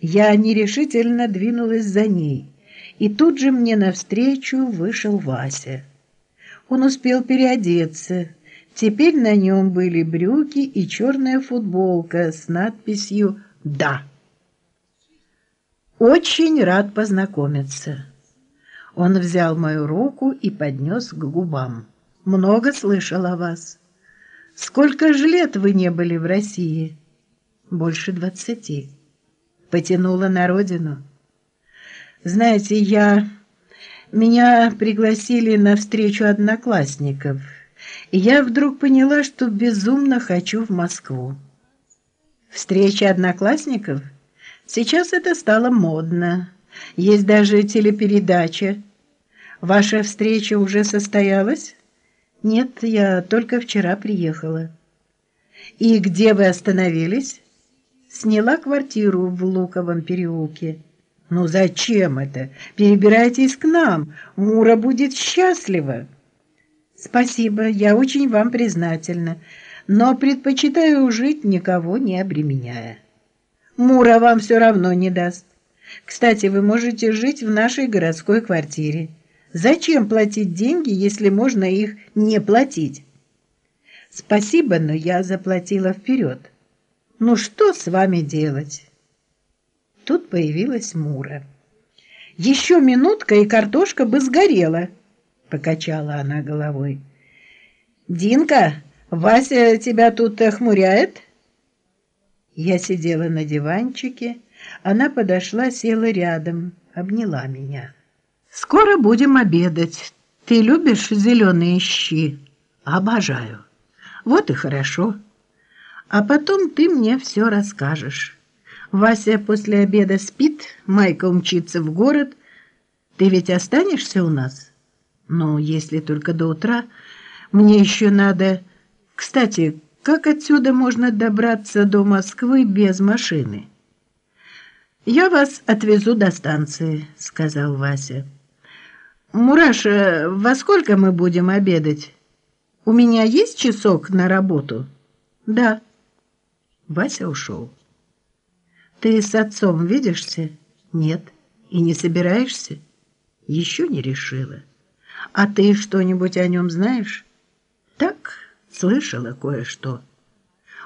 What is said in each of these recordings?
Я нерешительно двинулась за ней, и тут же мне навстречу вышел Вася. Он успел переодеться. Теперь на нем были брюки и черная футболка с надписью «Да». «Очень рад познакомиться». Он взял мою руку и поднес к губам. «Много слышал о вас. Сколько же лет вы не были в России?» «Больше двадцати». Потянула на родину. «Знаете, я... Меня пригласили на встречу одноклассников, и я вдруг поняла, что безумно хочу в Москву». «Встреча одноклассников?» Сейчас это стало модно. Есть даже телепередача. Ваша встреча уже состоялась? Нет, я только вчера приехала. И где вы остановились? Сняла квартиру в Луковом переулке. Ну зачем это? Перебирайтесь к нам. Мура будет счастлива. Спасибо, я очень вам признательна, но предпочитаю жить, никого не обременяя. Мура вам все равно не даст. Кстати, вы можете жить в нашей городской квартире. Зачем платить деньги, если можно их не платить? Спасибо, но я заплатила вперед. Ну что с вами делать? Тут появилась Мура. Еще минутка, и картошка бы сгорела, покачала она головой. Динка, Вася тебя тут охмуряет? Я сидела на диванчике, она подошла, села рядом, обняла меня. «Скоро будем обедать. Ты любишь зеленые щи?» «Обожаю». «Вот и хорошо. А потом ты мне все расскажешь. Вася после обеда спит, Майка умчится в город. Ты ведь останешься у нас?» «Ну, если только до утра. Мне еще надо... Кстати, как отсюда можно добраться до Москвы без машины? «Я вас отвезу до станции», — сказал Вася. «Мураша, во сколько мы будем обедать? У меня есть часок на работу?» «Да». Вася ушел. «Ты с отцом видишься?» «Нет». «И не собираешься?» «Еще не решила». «А ты что-нибудь о нем знаешь?» «Так, Слышала кое-что.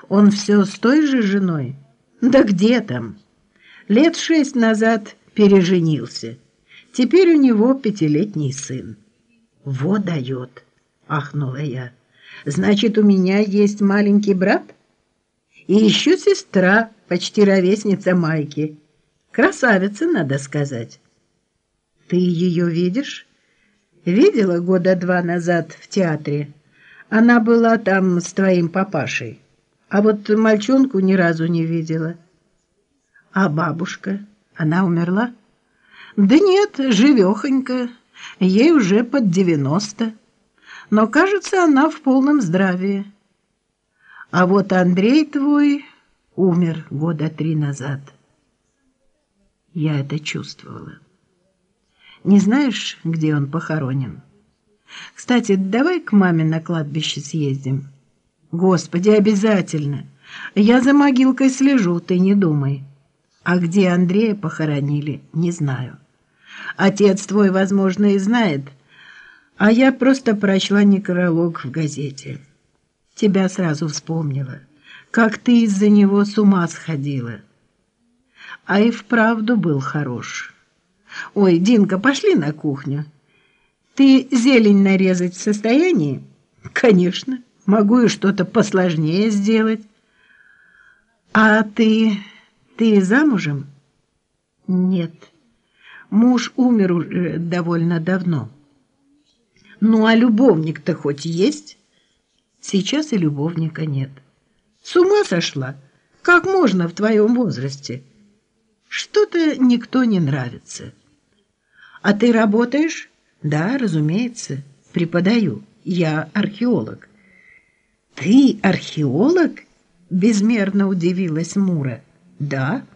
Он все с той же женой? Да где там? Лет шесть назад переженился. Теперь у него пятилетний сын. Вот дает, ахнула я. Значит, у меня есть маленький брат? И еще сестра, почти ровесница Майки. Красавица, надо сказать. Ты ее видишь? Видела года два назад в театре. Она была там с твоим папашей, а вот мальчонку ни разу не видела. А бабушка, она умерла? Да нет, живехонька, ей уже под девяносто, но, кажется, она в полном здравии. А вот Андрей твой умер года три назад. Я это чувствовала. Не знаешь, где он похоронен?» Кстати, давай к маме на кладбище съездим. Господи, обязательно. Я за могилкой слежу, ты не думай. А где Андрея похоронили, не знаю. Отец твой, возможно, и знает, а я просто прочла некролог в газете. Тебя сразу вспомнила, как ты из-за него с ума сходила. А и вправду был хорош. Ой, Динка, пошли на кухню. Ты зелень нарезать в состоянии? Конечно, могу и что-то посложнее сделать. А ты... ты замужем? Нет. Муж умер уже довольно давно. Ну, а любовник-то хоть есть? Сейчас и любовника нет. С ума сошла? Как можно в твоем возрасте? Что-то никто не нравится. А ты работаешь? Да, разумеется, преподаю. Я археолог. Ты археолог? Безмерно удивилась Мура. Да.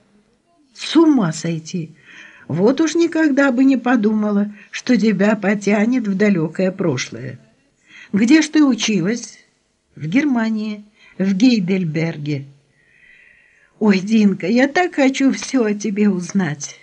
С ума сойти. Вот уж никогда бы не подумала, что тебя потянет в далекое прошлое. Где ж ты училась? В Германии, в Гейдельберге. Ой, Динка, я так хочу все о тебе узнать.